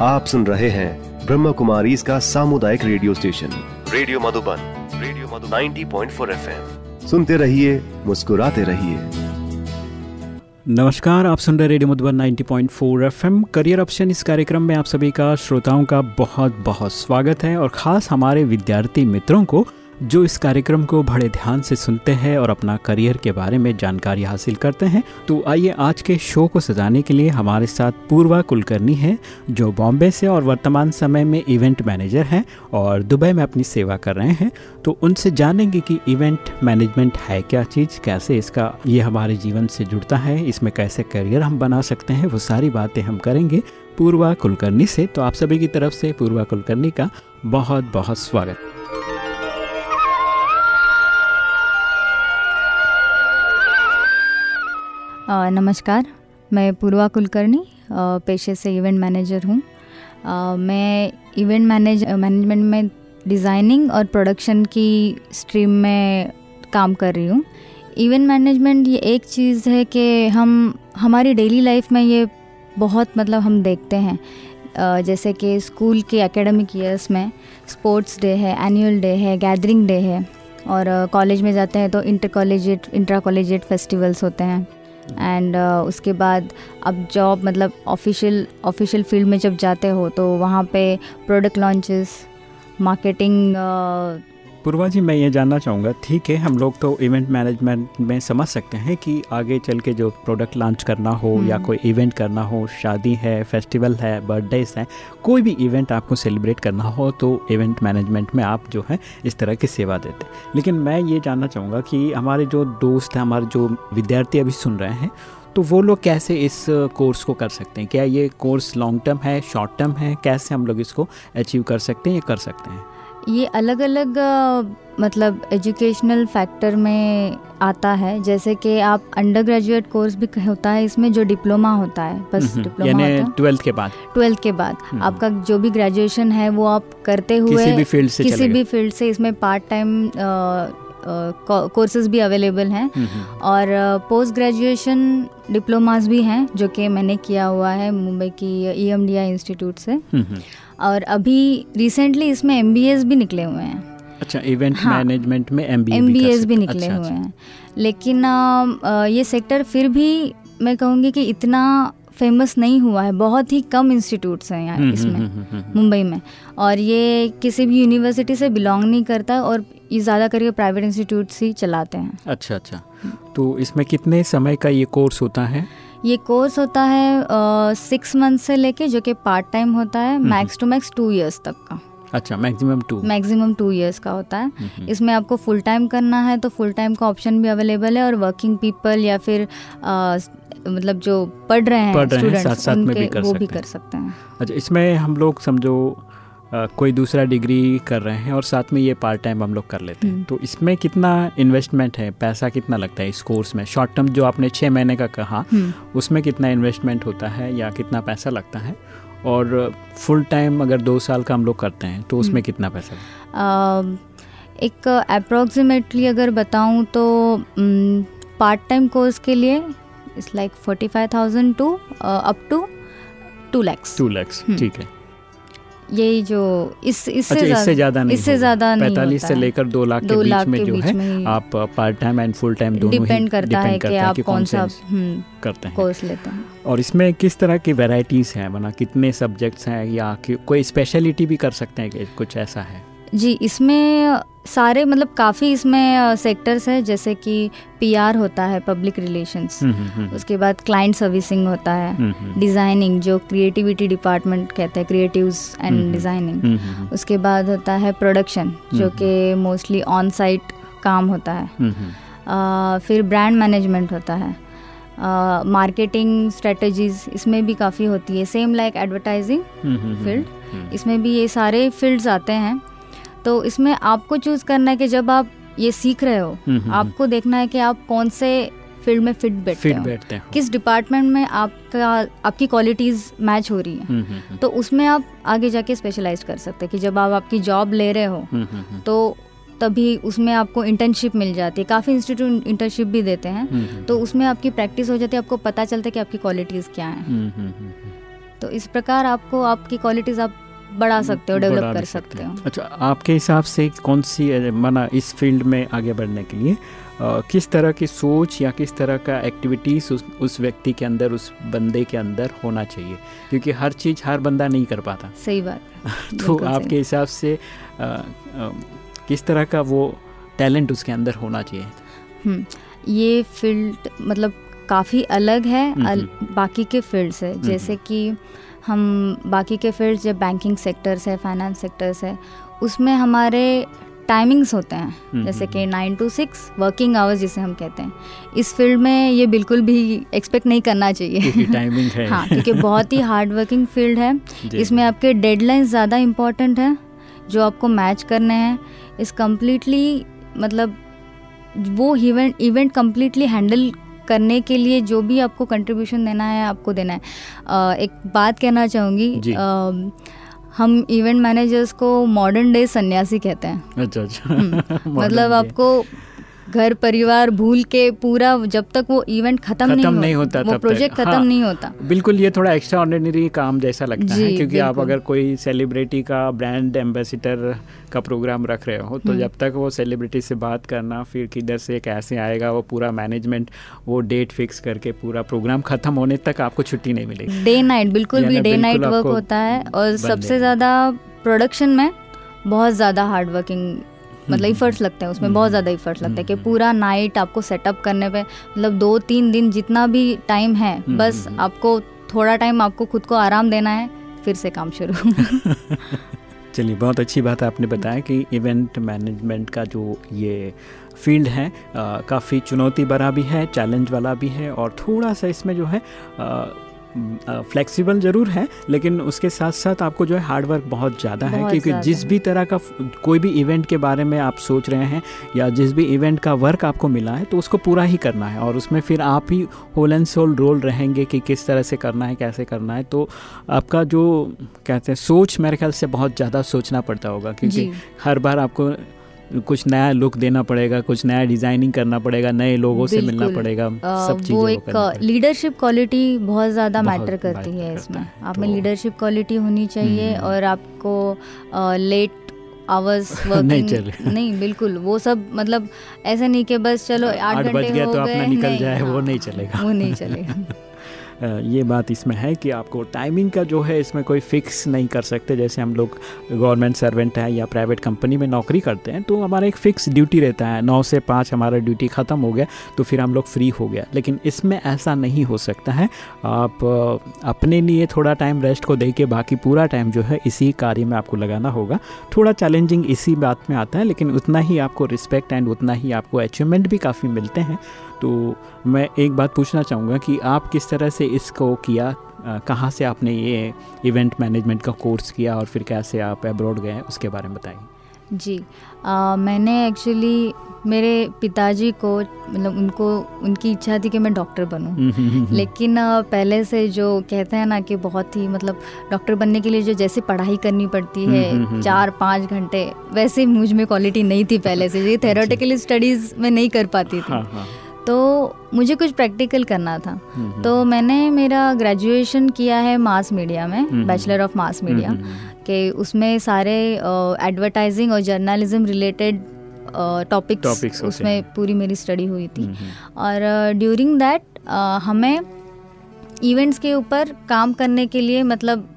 आप सुन रहे हैं ब्रह्म कुमारी इसका सामुदायिक radio station. Radio Madhuban radio Madhu 90.4 FM. सुनते रहिए मुस्कुराते रहिए। नमस्कार आप सुन रहे radio Madhuban 90.4 FM. Career option इस कार्यक्रम में आप सभी का श्रोताओं का बहुत बहुत स्वागत है और ख़ास हमारे विद्यार्थी मित्रों को जो इस कार्यक्रम को बड़े ध्यान से सुनते हैं और अपना करियर के बारे में जानकारी हासिल करते हैं तो आइए आज के शो को सजाने के लिए हमारे साथ पूर्वा कुलकर्णी है, जो बॉम्बे से और वर्तमान समय में इवेंट मैनेजर हैं और दुबई में अपनी सेवा कर रहे हैं। तो उनसे जानेंगे कि इवेंट मैनेजमेंट है क्या चीज़, कैसे इसका, ये हमारे जीवन से जुड़ता है, इसमें कैसे करियर हम बना सकते हैं, वो सारी बातें हम करेंगे पूर्वा कुलकर्णी से। तो आप सभी की तरफ़ से पूर्वा कुलकर्णी का बहुत बहुत स्वागत। नमस्कार, मैं पूर्वा कुलकर्णी पेशे से इवेंट मैनेजर हूँ। मैं इवेंट मैनेज मैनेजमेंट में डिज़ाइनिंग और प्रोडक्शन की स्ट्रीम में काम कर रही हूँ। इवेंट मैनेजमेंट ये एक चीज़ है कि हम, हमारी डेली लाइफ में ये बहुत मतलब हम देखते हैं। जैसे कि स्कूल के एकेडमिक ईयर्स में स्पोर्ट्स डे है एनुअल डे है गैदरिंग डे है। और कॉलेज में जाते हैं तो inter collegiate intra collegiate festivals होते हैं। एंड uh, उसके बाद अब जॉब मतलब ऑफिशियल ऑफिशियल फ़ील्ड में जब जाते हो तो वहाँ पे product launches marketing Purva ji मैं ये जानना चाहूँगा ठीक है हम लोग तो इवेंट मैनेजमेंट में समझ सकते हैं कि आगे चल के जो प्रोडक्ट लॉन्च करना हो या हम्म। कोई इवेंट करना हो शादी है फेस्टिवल है बर्थडेज है कोई भी इवेंट आपको सेलिब्रेट करना हो तो इवेंट मैनेजमेंट में आप जो है इस तरह की सेवा देते हैं। लेकिन मैं ये जानना चाहूँगा कि हमारे जो दोस्त हैं हमारे जो विद्यार्थी अभी सुन रहे हैं तो वो लोग कैसे इस कोर्स को कर सकते हैं? क्या ये कोर्स लॉन्ग टर्म है शॉर्ट टर्म है? कैसे हम लोग इसको अचीव कर सकते हैं या कर सकते हैं? ये अलग अलग मतलब एजुकेशनल फैक्टर में आता है। जैसे कि आप अंडर ग्रेजुएट कोर्स भी होता है इसमें जो डिप्लोमा होता है बस डिप्लोमा ट्वेल्थ के बाद। ट्वेल्थ के बाद। हम्म, हम्म। आपका जो भी ग्रेजुएशन है वो आप करते हुए किसी भी फ़ील्ड से किसी भी फ़ील्ड से इसमें पार्ट टाइम कोर्सेज भी अवेलेबल हैं। हम्म, और पोस्ट ग्रेजुएशन डिप्लोमास भी हैं जो कि मैंने किया हुआ है मुंबई की ई एम इंस्टीट्यूट से। और अभी रिसेंटली इसमें एमबीएस भी निकले हुए हैं। अच्छा इवेंट हाँ, मैनेजमेंट में एम एम भी, भी निकले अच्छा, हुए अच्छा। हैं। लेकिन आ, ये सेक्टर फिर भी मैं कहूँगी कि इतना फ़ेमस नहीं हुआ है। बहुत ही कम इंस्टीट्यूट्स हैं यहाँ हम्म, इसमें हम्म, हम्म, मुंबई में। और ये किसी भी यूनिवर्सिटी से बिलोंग नहीं करता और ये ज़्यादा करके प्राइवेट इंस्टीट्यूट्स ही चलाते हैं। अच्छा अच्छा। तो इसमें कितने समय का ये कोर्स होता है? ये कोर्स होता है सिक्स मंथ से लेके जो कि पार्ट टाइम होता है max to max two years तक का। अच्छा maximum to maximum two years का होता है। इसमें आपको फुल टाइम करना है तो फुल टाइम का ऑप्शन भी अवेलेबल है और वर्किंग पीपल या फिर आ, मतलब जो पढ़ रहे हैं स्टूडेंट्स साथ साथ में भी कर वो भी कर सकते हैं। अच्छा इसमें हम लोग समझो कोई दूसरा डिग्री कर रहे हैं और साथ में ये पार्ट टाइम हम लोग कर लेते हैं। हम्म। तो इसमें कितना इन्वेस्टमेंट है? पैसा कितना लगता है इस कोर्स में? शॉर्ट टर्म जो आपने छः महीने का कहा हम्म। उसमें कितना इन्वेस्टमेंट होता है या कितना पैसा लगता है? और फुल टाइम अगर दो साल का हम लोग करते हैं तो उसमें हम्म। कितना पैसा आ, एक अप्रोक्सीमेटली अगर बताऊँ तो पार्ट टाइम कोर्स के लिए it's like forty five thousand to up to two lakhs two lakhs ठीक है। यही जो इस इससे अच्छा, इससे ज़्यादा नहीं इससे ज़्यादा नहीं पैंतालीस से लेकर दो लाख के बीच में जो है आप part time and full time दोनों डिपेंड करता है कि आप कौन सा हम्म, करते हैं। कोर्स लेते हैं। और इसमें किस तरह की वेराइटीज हैं? मना कितने सब्जेक्ट्स हैं या कोई स्पेशलिटी भी कर सकते हैं कुछ ऐसा है? जी इसमें सारे मतलब काफ़ी इसमें सेक्टर्स है जैसे कि पीआर होता है पब्लिक रिलेशंस हम्म, हम्म, हम्म। उसके बाद क्लाइंट सर्विसिंग होता है। डिज़ाइनिंग जो क्रिएटिविटी डिपार्टमेंट कहते हैं क्रिएटिव्स एंड डिज़ाइनिंग उसके बाद होता है प्रोडक्शन जो कि मोस्टली ऑन साइट काम होता है। आ, फिर ब्रांड मैनेजमेंट होता है। मार्केटिंग स्ट्रेटजीज इसमें भी काफ़ी होती है। सेम लाइक एडवर्टाइजिंग फ़ील्ड इसमें भी ये सारे फील्ड्स आते हैं। तो इसमें आपको चूज़ करना है कि जब आप ये सीख रहे हो हम्म, हम्म, हम्म। आपको देखना है कि आप कौन से फ़ील्ड में फिट बैठते फिट बैठते हैं। किस डिपार्टमेंट में आपका आपकी क्वालिटीज मैच हो रही है। तो उसमें आप आगे जाके स्पेशलाइज कर सकते हैं कि जब आप आपकी जॉब ले रहे हो तो तभी उसमें आपको इंटर्नशिप मिल जाती है। काफ़ी इंस्टीट्यूट इंटर्नशिप भी देते हैं। तो उसमें आपकी प्रैक्टिस हो जाती है आपको पता चलता है कि आपकी क्वालिटीज़ क्या हैं। तो इस प्रकार आपको आपकी क्वालिटीज़ आप बढ़ा सकते हो डेवलप कर सकते हो। अच्छा आपके हिसाब से कौन सी माना इस फ़ील्ड में आगे बढ़ने के लिए आ, किस तरह की सोच या किस तरह का एक्टिविटीज़ उस उस व्यक्ति के अंदर उस बंदे के अंदर होना चाहिए? क्योंकि हर चीज़ हर बंदा नहीं कर पाता। सही बात तो आपके हिसाब से आ, आ, किस तरह का वो टैलेंट उसके अंदर होना चाहिए? हम्म, ये फ़ील्ड मतलब काफ़ी अलग है हम्म, अल, हम्म। बाकी के फ़ील्ड से जैसे कि हम बाकी के फ़ील्ड जब बैंकिंग सेक्टर्स है फाइनेंस सेक्टर्स है उसमें हमारे टाइमिंग्स होते हैं। हम्म, जैसे हम्म, कि nine to six working hours जिसे हम कहते हैं। इस फ़ील्ड में ये बिल्कुल भी एक्सपेक्ट नहीं करना चाहिए। टाइमिंग है। हाँ क्योंकि बहुत ही हार्ड वर्किंग फ़ील्ड है। इसमें आपके डेडलाइन ज़्यादा इंपॉर्टेंट है जो आपको मैच करने हैं। इस कम्प्लीटली मतलब वो इवेंट इवेंट कम्प्लीटली हैंडल करने के लिए जो भी आपको कंट्रीब्यूशन देना है आपको देना है। आ, एक बात कहना चाहूँगी हम इवेंट मैनेजर्स को मॉडर्न डे सन्यासी कहते हैं। अच्छा अच्छा। हम्म, मतलब आपको घर परिवार भूल के पूरा जब तक वो इवेंट खत्म नहीं, नहीं होता वो प्रोजेक्ट खत्म हाँ, नहीं होता। बिल्कुल ये थोड़ा एक्स्ट्रा ऑर्डिनरी काम जैसा लगता है क्योंकि आप अगर कोई सेलिब्रिटी का ब्रांड एम्बेसिडर का प्रोग्राम रख रहे हो तो हम्म। जब तक वो सेलिब्रिटी से बात करना फिर किधर से कैसे आएगा वो पूरा मैनेजमेंट वो डेट फिक्स करके पूरा प्रोग्राम खत्म होने तक आपको छुट्टी नहीं मिलेगी। डे नाइट बिल्कुल भी डे नाइट वर्क होता है और सबसे ज़्यादा प्रोडक्शन में बहुत ज़्यादा हार्ड वर्किंग मतलब इफर्ट्स लगते हैं उसमें बहुत ज़्यादा इफर्ट्स लगते हैं कि पूरा नाइट आपको सेटअप करने पे मतलब दो तीन दिन जितना भी टाइम है हम्म, बस हम्म, हम्म। आपको थोड़ा टाइम आपको खुद को आराम देना है फिर से काम शुरू। चलिए बहुत अच्छी बात है आपने बताया कि इवेंट मैनेजमेंट का जो ये फ़ील्ड है काफ़ी चुनौती भरा भी है चैलेंज वाला भी है और थोड़ा सा इसमें जो है आ, फ्लेक्सिबल ज़रूर है लेकिन उसके साथ साथ आपको जो है हार्डवर्क बहुत ज़्यादा है क्योंकि जिस भी तरह का कोई भी इवेंट के बारे में आप सोच रहे हैं या जिस भी इवेंट का वर्क आपको मिला है तो उसको पूरा ही करना है और उसमें फिर आप ही होल एंड सोल रोल रहेंगे कि किस तरह से करना है कैसे करना है तो आपका जो कहते हैं सोच मेरे ख्याल से बहुत ज़्यादा सोचना पड़ता होगा क्योंकि हर बार आपको कुछ नया लुक देना पड़ेगा कुछ नया डिज़ाइनिंग करना पड़ेगा नए लोगों से मिलना पड़ेगा सब चीज़ें वो एक लीडरशिप क्वालिटी बहुत ज़्यादा मैटर करती है इसमें। आप में लीडरशिप क्वालिटी होनी चाहिए हम्म। और आपको लेट आवर्स वर्किंग नहीं चले। नहीं बिल्कुल वो सब मतलब ऐसा नहीं कि बस चलो आठ घंटे हो तो गए निकल जाए वो नहीं चलेगा। वो नहीं चलेगा। ये बात इसमें है कि आपको टाइमिंग का जो है इसमें कोई फिक्स नहीं कर सकते। जैसे हम लोग गवर्नमेंट सर्वेंट हैं या प्राइवेट कंपनी में नौकरी करते हैं तो हमारा एक फ़िक्स ड्यूटी रहता है। नौ से पाँच हमारा ड्यूटी ख़त्म हो गया तो फिर हम लोग फ्री हो गया। लेकिन इसमें ऐसा नहीं हो सकता है। आप अपने लिए थोड़ा टाइम रेस्ट को दे के बाकी पूरा टाइम जो है इसी कार्य में आपको लगाना होगा। थोड़ा चैलेंजिंग इसी बात में आता है, लेकिन उतना ही आपको रिस्पेक्ट एंड उतना ही आपको अचीवमेंट भी काफ़ी मिलते हैं। तो मैं एक बात पूछना चाहूँगा कि आप किस तरह से इसको किया कहाँ से आपने ये इवेंट मैनेजमेंट का कोर्स किया और फिर कैसे आप अब्रॉड गए उसके बारे में बताइए। जी आ, मैंने एक्चुअली मेरे पिताजी को मतलब उनको उनकी इच्छा थी कि मैं डॉक्टर बनूं। हम्म, हम्म, हम्म, लेकिन पहले से जो कहते हैं ना कि बहुत ही मतलब डॉक्टर बनने के लिए जो जैसे पढ़ाई करनी पड़ती है चार पाँच घंटे वैसे मुझमें क्वालिटी नहीं थी पहले से। ये थेरोटिकली। स्टडीज़ में नहीं कर पाती थी। हाँ, हाँ। तो मुझे कुछ प्रैक्टिकल करना था। तो मैंने मेरा ग्रेजुएशन किया है मास मीडिया में बैचलर ऑफ़ मास मीडिया के उसमें सारे एडवर्टाइजिंग और जर्नलिज्म रिलेटेड टॉपिक्स उसमें पूरी मेरी स्टडी हुई थी। और ड्यूरिंग दैट हमें इवेंट्स के ऊपर काम करने के लिए मतलब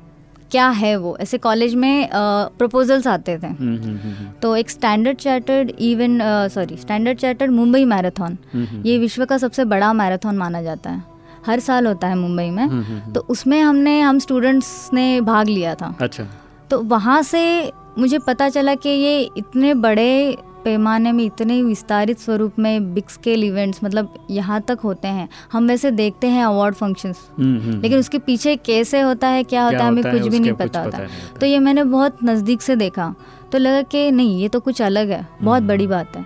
क्या है वो? ऐसे कॉलेज में प्रपोजल्स आते थे। हम्म, हम्म, हम्म, तो एक standard chartered event sorry standard chartered Mumbai marathon ये विश्व का सबसे बड़ा मैराथन माना जाता है। हर साल होता है मुंबई में। तो उसमें हमने हम स्टूडेंट्स ने भाग लिया था। अच्छा। तो वहाँ से मुझे पता चला कि ये इतने बड़े पैमाने में इतने विस्तारित स्वरूप में बिग स्केल इवेंट्स मतलब यहाँ तक होते हैं। हम वैसे देखते हैं अवार्ड फ़ंक्शंस हम्म, हम्म, लेकिन हम्म। उसके पीछे कैसे होता है क्या होता है हमें कुछ भी नहीं पता होता। तो ये मैंने बहुत नज़दीक से देखा। तो लगा कि नहीं ये तो कुछ अलग है बहुत बड़ी बात है।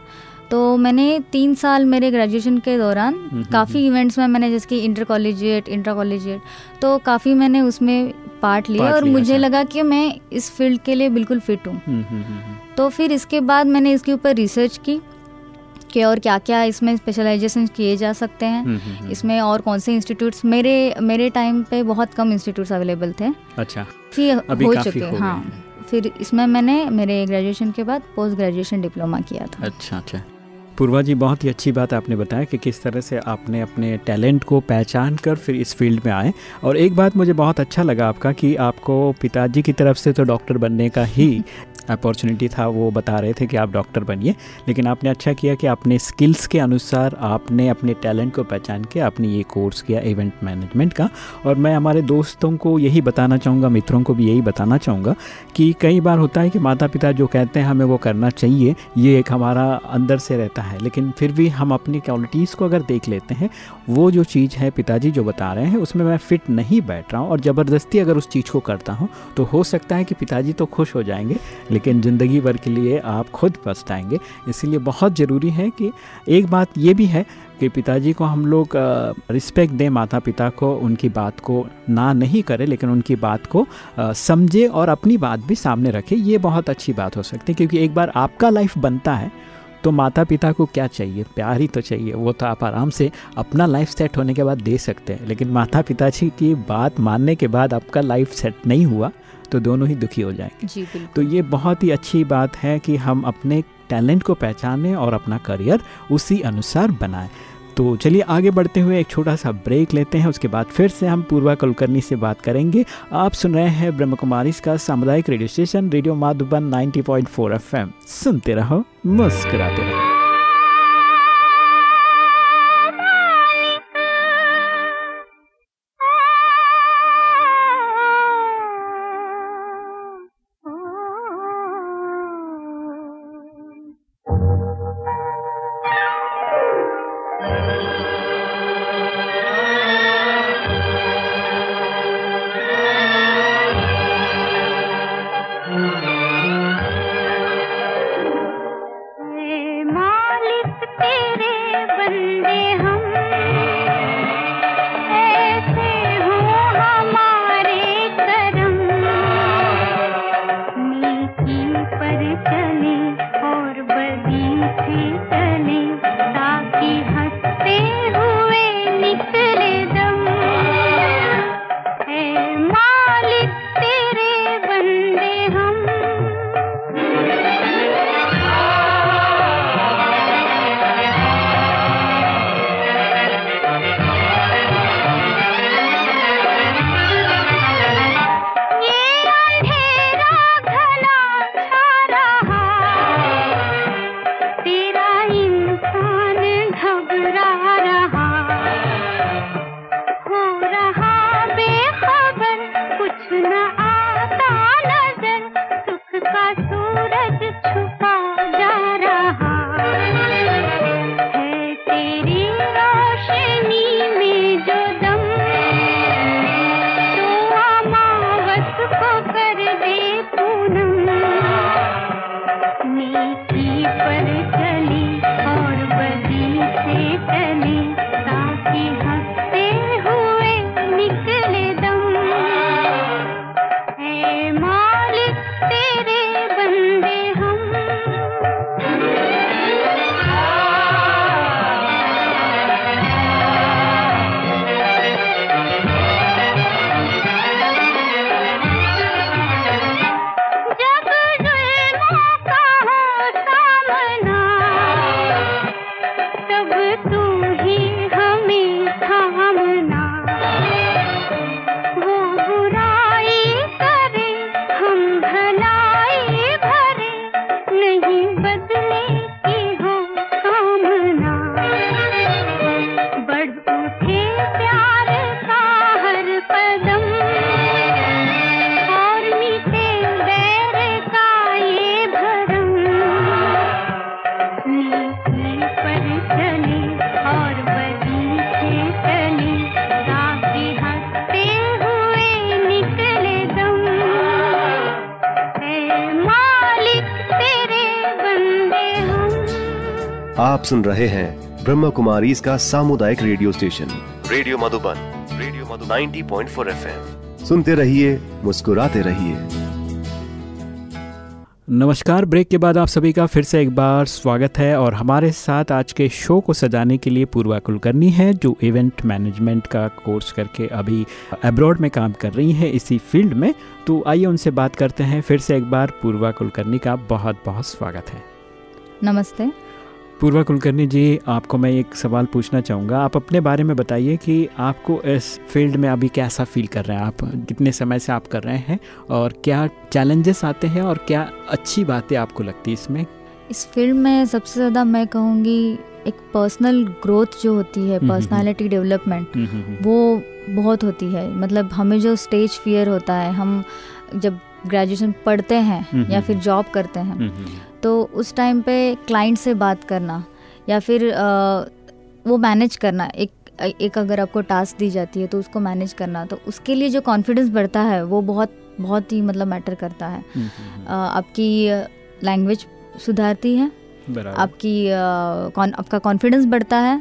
तो मैंने तीन साल मेरे ग्रेजुएशन के दौरान काफ़ी इवेंट्स में मैंने जैसे कि इंटर कॉलेजिएट इंटर कॉलेजिएट तो काफ़ी मैंने उसमें पार्ट लिया और मुझे अच्छा। लगा कि मैं इस फ़ील्ड के लिए बिल्कुल फिट हूँ। तो फिर इसके बाद मैंने इसके ऊपर रिसर्च की कि और क्या क्या इसमें स्पेशलाइजेशन किए जा सकते हैं। हम्म, हम्म, हम्म। इसमें और कौन से इंस्टीट्यूट्स मेरे मेरे टाइम पे बहुत कम इंस्टीट्यूट्स अवेलेबल थे। अच्छा। फिर हो चुके हाँ फिर इसमें मैंने मेरे ग्रेजुएशन के बाद पोस्ट ग्रेजुएशन डिप्लोमा किया था। अच्छा अच्छा। पूर्वा जी, बहुत ही अच्छी बात आपने बताया कि किस तरह से आपने अपने टैलेंट को पहचान कर फिर इस फ़ील्ड में आए। और एक बात मुझे बहुत अच्छा लगा आपका कि आपको पिताजी की तरफ़ से तो डॉक्टर बनने का ही अपॉर्चुनिटी था, वो बता रहे थे कि आप डॉक्टर बनिए। लेकिन आपने अच्छा किया कि अपने स्किल्स के अनुसार आपने अपने टैलेंट को पहचान के आपने ये कोर्स किया, इवेंट मैनेजमेंट का। और मैं हमारे दोस्तों को यही बताना चाहूँगा, मित्रों को भी यही बताना चाहूँगा कि कई बार होता है कि माता पिता जो कहते हैं, हमें वो करना चाहिए, ये एक हमारा अंदर से रहता है। लेकिन फिर भी हम अपनी क्वालिटीज़ को अगर देख लेते हैं, वो जो चीज़ है पिताजी जो बता रहे हैं, उसमें मैं फ़िट नहीं बैठ रहा हूँ। और ज़बरदस्ती अगर उस चीज़ को करता हूँ तो हो सकता है कि पिताजी तो खुश हो जाएँगे लेकिन ज़िंदगी भर के लिए आप खुद पछताएँगे इसीलिए बहुत ज़रूरी है कि एक बात ये भी है कि पिताजी को हम लोग रिस्पेक्ट दें माता पिता को, उनकी बात को ना नहीं करें, लेकिन उनकी बात को समझे और अपनी बात भी सामने रखें। ये बहुत अच्छी बात हो सकती है, क्योंकि एक बार आपका लाइफ बनता है तो माता पिता को क्या चाहिए? प्यार ही तो चाहिए। वो तो आप आराम से अपना लाइफ सेट होने के बाद दे सकते हैं। लेकिन माता पिता जी की बात मानने के बाद आपका लाइफ सेट नहीं हुआ तो दोनों ही दुखी हो जाएँगे। जी तो ये बहुत ही अच्छी बात है कि हम अपने टैलेंट को पहचानें और अपना करियर उसी अनुसार बनाएँ। तो चलिए आगे बढ़ते हुए एक छोटा सा ब्रेक लेते हैं, उसके बाद फिर से हम पूर्वा कुलकर्णी से बात करेंगे। आप सुन रहे हैं ब्रह्म कुमारी का सामुदायिक radio station, radio Madhuban 90.4 FM. सुनते रहो, मुस्कुराते रहो। सुन रहे हैं ब्रह्म कुमारी इसका सामुदायिक radio station. Radio Madhuban radio Madhu 90.4 FM. सुनते रहिए मुस्कुराते रहिए। नमस्कार ब्रेक के बाद आप सभी का फिर से एक बार स्वागत है और हमारे साथ आज के शो को सजाने के लिए पूर्वा कुलकर्णी है जो इवेंट मैनेजमेंट का कोर्स करके अभी अब्रॉड में काम कर रही हैं इसी फ़ील्ड में। तो आइए उनसे बात करते हैं फिर से एक बार पूर्वा कुलकर्णी का बहुत बहुत स्वागत है। नमस्ते। पूर्वा कुलकर्णी जी आपको मैं एक सवाल पूछना चाहूँगा। आप अपने बारे में बताइए कि आपको इस फ़ील्ड में अभी कैसा फील कर रहे हैं आप? कितने समय से आप कर रहे हैं? और क्या चैलेंजेस आते हैं और क्या अच्छी बातें आपको लगती है इसमें? इस फ़ील्ड में सबसे ज़्यादा मैं कहूँगी एक पर्सनल ग्रोथ जो होती है पर्सनालिटी डेवलपमेंट हम्म, हम्म, हम्म, वो बहुत होती है। मतलब हमें जो स्टेज फियर होता है हम जब ग्रेजुएशन पढ़ते हैं या फिर जॉब करते हैं तो उस टाइम पे क्लाइंट से बात करना या फिर आ, वो मैनेज करना। एक एक अगर आपको टास्क दी जाती है तो उसको मैनेज करना। तो उसके लिए जो कॉन्फिडेंस बढ़ता है वो बहुत बहुत ही मतलब मैटर करता है। हम्म, हम्म, हम्म। आ, आपकी लैंग्वेज सुधारती है। आपकी आ, आपका कॉन्फिडेंस बढ़ता है।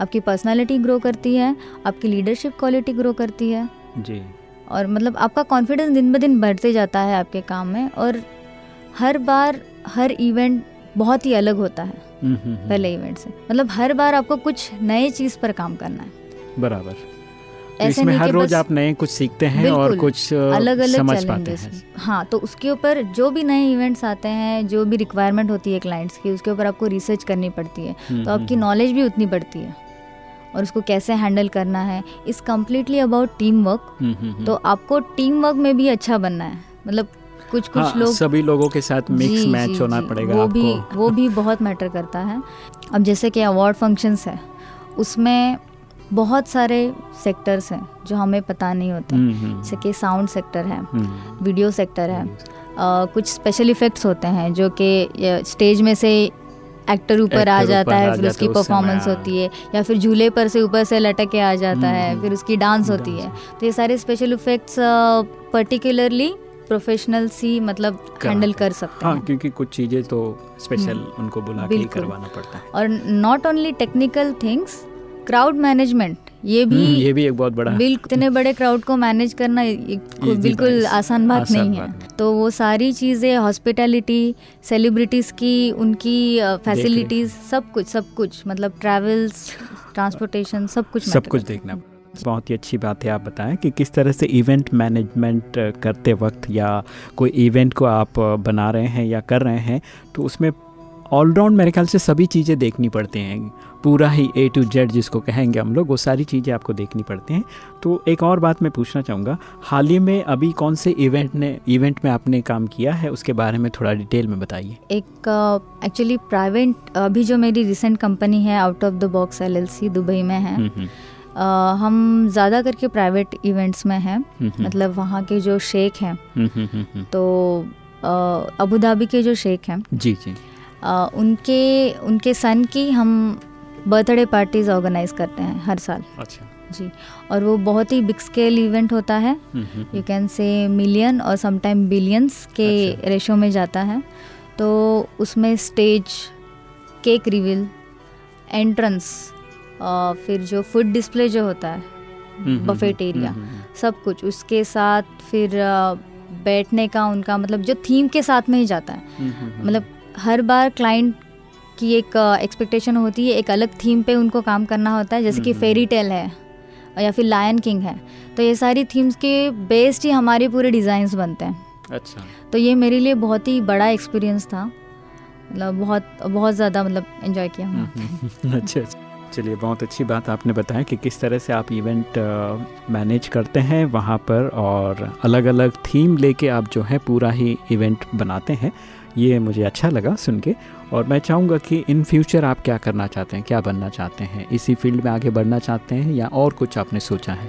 आपकी पर्सनालिटी ग्रो करती है। आपकी लीडरशिप क्वालिटी ग्रो करती है। जी। और मतलब आपका कॉन्फिडेंस दिन ब दिन बढ़ते जाता है आपके काम में। और हर बार हर इवेंट बहुत ही अलग होता है हम्म, हम्म, हम्म। पहले इवेंट से। मतलब हर बार आपको कुछ नए चीज़ पर काम करना है। बराबर। तो इसमें हर रोज आप नए कुछ सीखते हैं और कुछ अलग अलग समझ पाते हैं। हाँ तो उसके ऊपर जो भी नए इवेंट्स आते हैं जो भी रिक्वायरमेंट होती है क्लाइंट्स की उसके ऊपर आपको रिसर्च करनी पड़ती है। तो आपकी नॉलेज भी उतनी बढ़ती है और उसको कैसे हैंडल करना है। इस कम्प्लीटली अबाउट टीम वर्क तो आपको टीम वर्क में भी अच्छा बनना है। मतलब कुछ कुछ हाँ, लोग सभी लोगों के साथ मिक्स मैच होना पड़ेगा वो भी वो भी बहुत मैटर करता है। अब जैसे कि अवार्ड फ़ंक्शंस है उसमें बहुत सारे सेक्टर्स हैं जो हमें पता नहीं होते। हम्म, हम्म। जैसे कि साउंड सेक्टर है वीडियो हम्म। सेक्टर है आ, कुछ स्पेशल इफेक्ट्स होते हैं जो कि स्टेज में से एक्टर ऊपर आ जाता है फिर उसकी परफॉर्मेंस होती है या फिर झूले पर से ऊपर से लटक के आ जाता है फिर उसकी डांस होती है। तो ये सारे स्पेशल इफेक्ट्स पर्टिकुलरली प्रोफेशनल्स ही मतलब हैंडल कर सकते हाँ, हैं। क्योंकि कुछ चीज़ें तो स्पेशल हम्म। उनको बुला के करवाना पड़ता है। और not only technical things crowd management ये भी हम्म, ये भी एक बहुत बड़ा बिल्कुल इतने बड़े क्राउड को मैनेज करना बिल्कुल आसान बात आसान नहीं बात है तो वो सारी चीज़ें हॉस्पिटैलिटी सेलिब्रिटीज़ की उनकी फैसिलिटीज़ सब कुछ सब कुछ मतलब ट्रैवल्स ट्रांसपोर्टेशन सब कुछ सब कुछ देखना। बहुत ही अच्छी बात है आप बताएँ कि किस तरह से इवेंट मैनेजमेंट करते वक्त या कोई इवेंट को आप बना रहे हैं या कर रहे हैं तो उसमें ऑलराउंड मेरे ख्याल से सभी चीज़ें देखनी पड़ती हैं। पूरा ही ए टू जेड जिसको कहेंगे हम लोग वो सारी चीज़ें आपको देखनी पड़ती हैं। तो एक और बात मैं पूछना चाहूँगा हाल ही में अभी कौन से इवेंट ने इवेंट में आपने काम किया है उसके बारे में थोड़ा डिटेल में बताइए। एक एक्चुअली uh, प्राइवेट अभी जो मेरी रिसेंट कंपनी है out of the box LLC Dubai में है। हम्म, हम्म। हम ज़्यादा करके प्राइवेट इवेंट्स में हैं मतलब वहाँ के जो शेख हैं तो अबू धाबी के जो शेख हैं जी जी। आ, उनके उनके सन की हम बर्थडे पार्टीज़ ऑर्गेनाइज करते हैं हर साल। अच्छा। जी और वो बहुत ही बिग स्केल इवेंट होता है। यू कैन से मिलियन और समटाइम बिलियंस के अच्छा। रेशो में जाता है। तो उसमें स्टेज केक रिविल एंट्रेंस फिर जो फ़ूड डिस्प्ले जो होता है बफेट हम्म, एरिया हम्म, हम्म, सब कुछ उसके साथ फिर बैठने का उनका मतलब जो थीम के साथ में ही जाता है। मतलब हर बार क्लाइंट की एक एक्सपेक्टेशन होती है एक अलग थीम पे उनको काम करना होता है जैसे कि फेरी टेल है या फिर लायन किंग है तो ये सारी थीम्स के बेस्ड ही हमारे पूरे डिज़ाइंस बनते हैं। अच्छा। तो ये मेरे लिए बहुत ही बड़ा एक्सपीरियंस था मतलब बहुत बहुत ज़्यादा मतलब इन्जॉय किया अच्छा अच्छा। चलिए बहुत अच्छी बात आपने बताया कि किस तरह से आप इवेंट मैनेज करते हैं वहाँ पर और अलग अलग थीम लेके आप जो है पूरा ही इवेंट बनाते हैं। ये मुझे अच्छा लगा सुन के और मैं चाहूँगा कि इन फ्यूचर आप क्या करना चाहते हैं क्या बनना चाहते हैं? इसी फ़ील्ड में आगे बढ़ना चाहते हैं या और कुछ आपने सोचा है?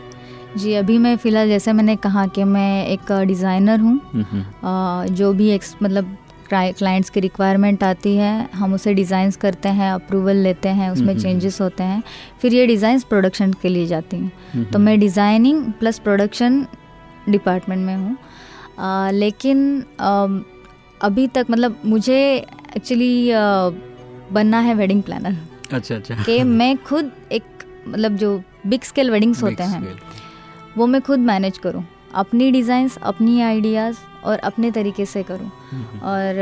जी अभी मैं फ़िलहाल जैसे मैंने कहा कि मैं एक डिज़ाइनर हूँ। जो भी एक मतलब क्लाइंट्स की रिक्वायरमेंट आती है हम उसे डिज़ाइंस करते हैं अप्रूवल लेते हैं उसमें चेंजेस हम्म, हम्म, होते हैं फिर ये डिज़ाइंस प्रोडक्शन के लिए जाती हैं। हम्म, तो मैं डिज़ाइनिंग प्लस प्रोडक्शन डिपार्टमेंट में हूँ। लेकिन आ, अभी तक मतलब मुझे एक्चुअली बनना है वेडिंग प्लानर अच्छा अच्छा। कि मैं खुद एक मतलब जो बिग स्केल वेडिंग्स होते हैं वो मैं खुद मैनेज करूँ। अपनी डिज़ाइंस अपनी आइडियाज़ और अपने तरीके से करूँ। और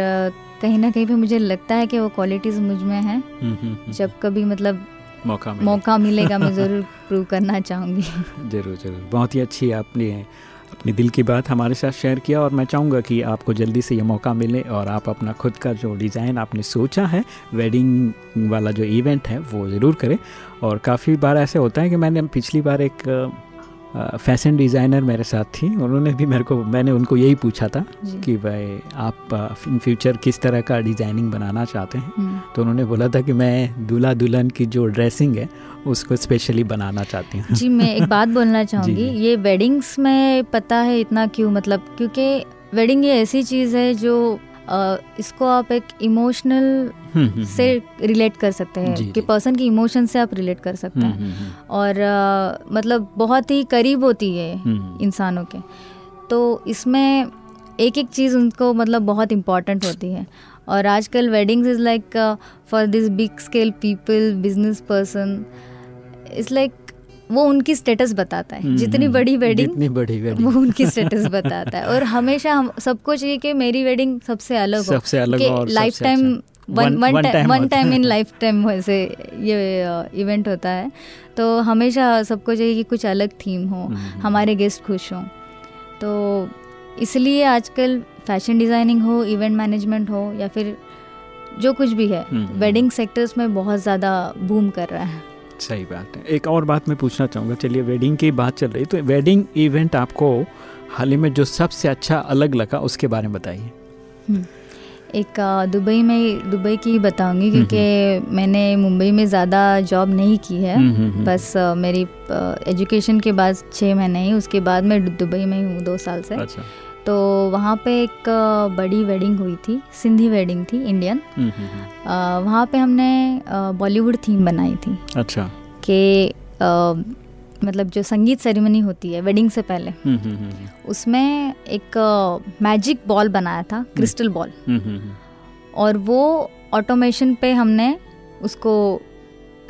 कहीं ना कहीं पे मुझे लगता है कि वो क्वालिटीज़ मुझमें हैं। जब कभी मतलब मौका मिले। मौका मिलेगा मैं ज़रूर प्रूव करना चाहूँगी। ज़रूर ज़रूर। बहुत ही अच्छी आपने अपने दिल की बात हमारे साथ शेयर किया और मैं चाहूँगा कि आपको जल्दी से ये मौका मिले और आप अपना खुद का जो डिज़ाइन आपने सोचा है वेडिंग वाला जो इवेंट है वो ज़रूर करें। और काफ़ी बार ऐसे होता है कि मैंने पिछली बार एक फ़ैशन डिज़ाइनर मेरे साथ थी। उन्होंने भी मेरे को मैंने उनको यही पूछा था कि भाई आप इन फ्यूचर किस तरह का डिज़ाइनिंग बनाना चाहते हैं? हम्म। तो उन्होंने बोला था कि मैं दूल्हा दुल्हन की जो ड्रेसिंग है उसको स्पेशली बनाना चाहती हूँ। जी मैं एक बात बोलना चाहूँगी। ये वेडिंग्स में पता है इतना क्यों? मतलब क्योंकि वेडिंग ये ऐसी चीज़ है जो इसको आप एक इमोशनल हम्म, हम्म, से रिलेट कर सकते हैं कि पर्सन की इमोशन से आप रिलेट कर सकते हैं। हम्म, और आ, मतलब बहुत ही करीब होती है इंसानों के। तो इसमें एक एक चीज़ उनको मतलब बहुत इंपॉर्टेंट होती है। और आजकल weddings is like for this big scale people business person it's like वो उनकी स्टेटस बताता है। जितनी बड़ी वेडिंग जितनी बड़ी वेडिंग वो उनकी स्टेटस बताता है। और हमेशा हम सबको चाहिए कि मेरी वेडिंग सबसे अलग हो सबसे अलग life time one time in life time वैसे ये इवेंट होता है। तो हमेशा सबको चाहिए कि कुछ अलग थीम हो हम्म, हम्म। हमारे गेस्ट खुश हों। तो इसलिए आजकल फ़ैशन डिज़ाइनिंग हो इवेंट मैनेजमेंट हो या फिर जो कुछ भी है वेडिंग हम्म, सेक्टर्स में बहुत ज़्यादा बूम कर रहा है। सही बात है। एक और बात मैं पूछना चाहूँगा चलिए वेडिंग की बात चल रही तो वेडिंग इवेंट आपको हाल ही में जो सबसे अच्छा अलग लगा उसके बारे में बताइए। हम्म, एक दुबई में दुबई की बताऊँगी हम्म, क्योंकि हम्म। मैंने मुंबई में ज़्यादा जॉब नहीं की है। बस मेरी एजुकेशन के बाद छः महीने ही उसके बाद मैं दुबई में हूँ दो साल से। अच्छा। तो वहाँ पे एक बड़ी वेडिंग हुई थी सिंधी वेडिंग थी इंडियन वहाँ पे हमने बॉलीवुड थीम बनाई थी। अच्छा। कि मतलब जो संगीत सेरेमनी होती है वेडिंग से पहले उसमें एक मैजिक बॉल बनाया था क्रिस्टल बॉल और वो ऑटोमेशन पे हमने उसको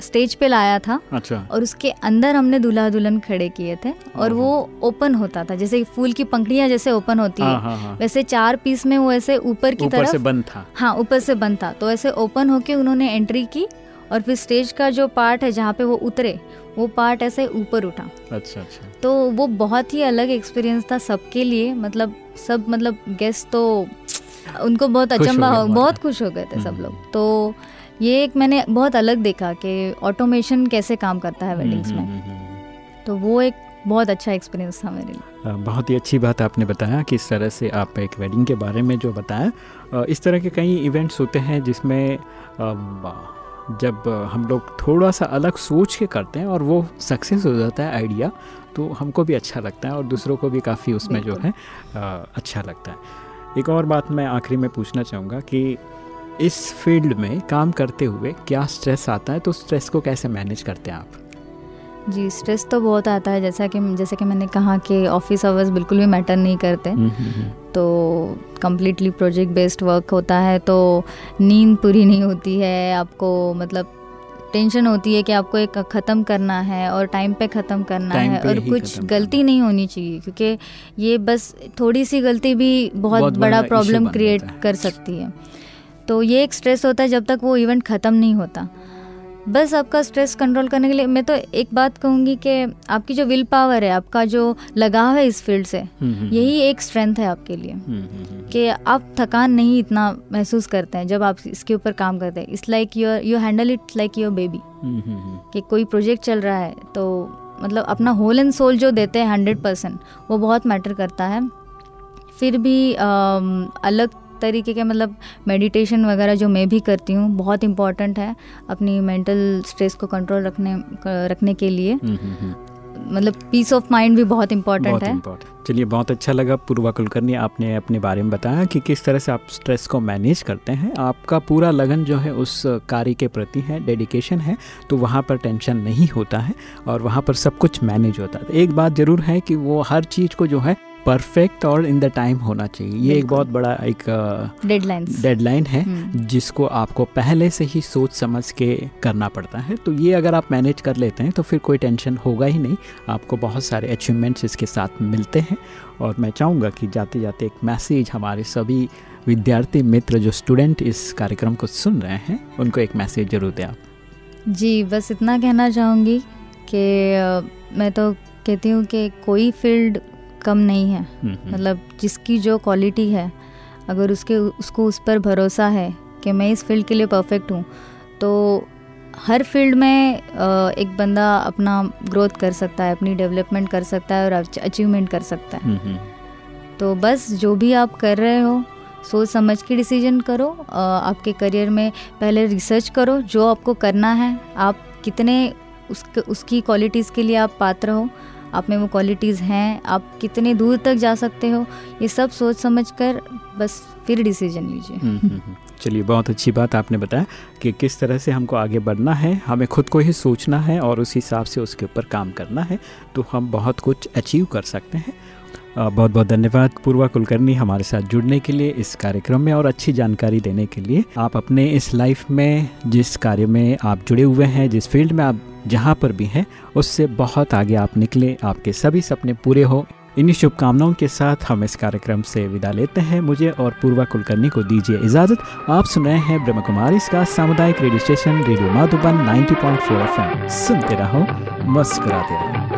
स्टेज पे लाया था अच्छा। और उसके अंदर हमने दूल्हा दुल्हन खड़े किए थे और वो ओपन होता था जैसे फूल की पंखड़ियाँ जैसे ओपन होती है हाँ, हाँ, हाँ। वैसे चार पीस में वो ऐसे ऊपर की तरफ़ से बंद था। हाँ ऊपर से बंद था तो ऐसे ओपन होके उन्होंने एंट्री की और फिर स्टेज का जो पार्ट है जहाँ पे वो उतरे वो पार्ट ऐसे ऊपर उठा। अच्छा अच्छा। तो वो बहुत ही अलग एक्सपीरियंस था सबके लिए मतलब सब मतलब गेस्ट तो उनको बहुत अचंबा बहुत खुश हो गए थे सब हम्म, लोग। तो ये एक मैंने बहुत अलग देखा कि ऑटोमेशन कैसे काम करता है वेडिंग्स में हम्म, हम्म, हम्म, तो वो एक बहुत अच्छा एक्सपीरियंस था मेरे लिए। बहुत ही अच्छी बात आपने बताया कि इस तरह से आप एक वेडिंग के बारे में जो बताया। इस तरह के कई इवेंट्स होते हैं जिसमें जब हम लोग थोड़ा सा अलग सोच के करते हैं और वो सक्सेस हो जाता है आइडिया तो हमको भी अच्छा लगता है और दूसरों को भी काफ़ी उसमें जो है अच्छा लगता है। एक और बात मैं आखिरी में पूछना चाहूँगा कि इस फ़ील्ड में काम करते हुए क्या स्ट्रेस आता है? तो स्ट्रेस को कैसे मैनेज करते हैं आप? जी स्ट्रेस तो बहुत आता है। जैसा कि जैसे कि मैंने कहा कि ऑफ़िस आवर्स बिल्कुल भी मैटर नहीं करते। हम्म, हम्म, हम्म। तो कम्प्लीटली प्रोजेक्ट बेस्ड वर्क होता है तो नींद पूरी नहीं होती है। आपको मतलब टेंशन होती है कि आपको एक ख़त्म करना है और टाइम पे ख़त्म करना है और कुछ गलती नहीं होनी चाहिए क्योंकि ये बस थोड़ी सी गलती भी बहुत, बहुत बड़ा प्रॉब्लम क्रिएट कर सकती है। तो ये एक स्ट्रेस होता है जब तक वो इवेंट ख़त्म नहीं होता। बस आपका स्ट्रेस कंट्रोल करने के लिए मैं तो एक बात कहूँगी कि आपकी जो विल पावर है आपका जो लगाव है इस फ़ील्ड से हम्म, हम्म, यही हम्म। एक स्ट्रेंथ है आपके लिए। कि आप थकान नहीं इतना महसूस करते हैं जब आप इसके ऊपर काम करते हैं। It's like your you handle it like your baby कि कोई प्रोजेक्ट चल रहा है तो मतलब अपना होल एंड सोल जो देते हैं हंड्रेड परसेंट वो बहुत मैटर करता है। फिर भी आ, अलग तरीके के मतलब मेडिटेशन वगैरह जो मैं भी करती हूँ बहुत इंपॉर्टेंट है अपनी मेंटल स्ट्रेस को कंट्रोल रखने रखने के लिए। हम्म, हम्म, हम्म। मतलब पीस ऑफ़ माइंड भी बहुत इम्पोर्टेंट है। चलिए बहुत अच्छा लगा पूर्वा कुलकर्णी आपने अपने बारे में बताया कि किस तरह से आप स्ट्रेस को मैनेज करते हैं। आपका पूरा लगन जो है उस कार्य के प्रति है डेडिकेशन है तो वहाँ पर टेंशन नहीं होता है और वहाँ पर सब कुछ मैनेज होता है। एक बात ज़रूर है कि वो हर चीज़ को जो है परफेक्ट और इन द टाइम होना चाहिए। ये एक बहुत बड़ा एक डेडलाइन डेडलाइन है हम्म। जिसको आपको पहले से ही सोच समझ के करना पड़ता है। तो ये अगर आप मैनेज कर लेते हैं तो फिर कोई टेंशन होगा ही नहीं। आपको बहुत सारे अचीवमेंट्स इसके साथ मिलते हैं। और मैं चाहूँगा कि जाते जाते एक मैसेज हमारे सभी विद्यार्थी मित्र जो स्टूडेंट इस कार्यक्रम को सुन रहे हैं उनको एक मैसेज ज़रूर दें आप। जी बस इतना कहना चाहूँगी कि मैं तो कहती हूँ कि कोई फ़ील्ड कम नहीं है। हम्म, हम्म। मतलब जिसकी जो क्वालिटी है अगर उसके उसको उस पर भरोसा है कि मैं इस फ़ील्ड के लिए परफेक्ट हूँ तो हर फ़ील्ड में एक बंदा अपना ग्रोथ कर सकता है अपनी डेवलपमेंट कर सकता है और अचीवमेंट कर सकता है। हम्म, तो बस जो भी आप कर रहे हो सोच समझ के डिसीज़न करो आपके करियर में पहले रिसर्च करो जो आपको करना है। आप कितने उसके उसकी क्वालिटीज़ के लिए आप पात्र हो आप में वो क्वालिटीज़ हैं आप कितने दूर तक जा सकते हो ये सब सोच समझ कर बस फिर डिसीज़न लीजिए हम्म, हम्म, हम्म। चलिए बहुत अच्छी बात आपने बताया कि किस तरह से हमको आगे बढ़ना है हमें खुद को ही सोचना है और उस हिसाब से उसके ऊपर काम करना है तो हम बहुत कुछ अचीव कर सकते हैं बहुत बहुत धन्यवाद पूर्वा कुलकर्णी हमारे साथ जुड़ने के लिए इस कार्यक्रम में और अच्छी जानकारी देने के लिए। आप अपने इस लाइफ में, जिस कार्य में आप जुड़े हुए हैं, जिस फ़ील्ड में आप जहाँ पर भी हैं, उससे बहुत आगे आप निकले, आपके सभी सपने पूरे हो। इन्हीं शुभकामनाओं के साथ हम इस कार्यक्रम से विदा लेते हैं। मुझे और पूर्वा कुलकर्णी को दीजिए इजाज़त। आप सुन रहे हैं ब्रह्म कुमारी इसका सामुदायिक radio station, radio Madhuban 90.4 FM. सुनते रहो, मस्कराते रहो।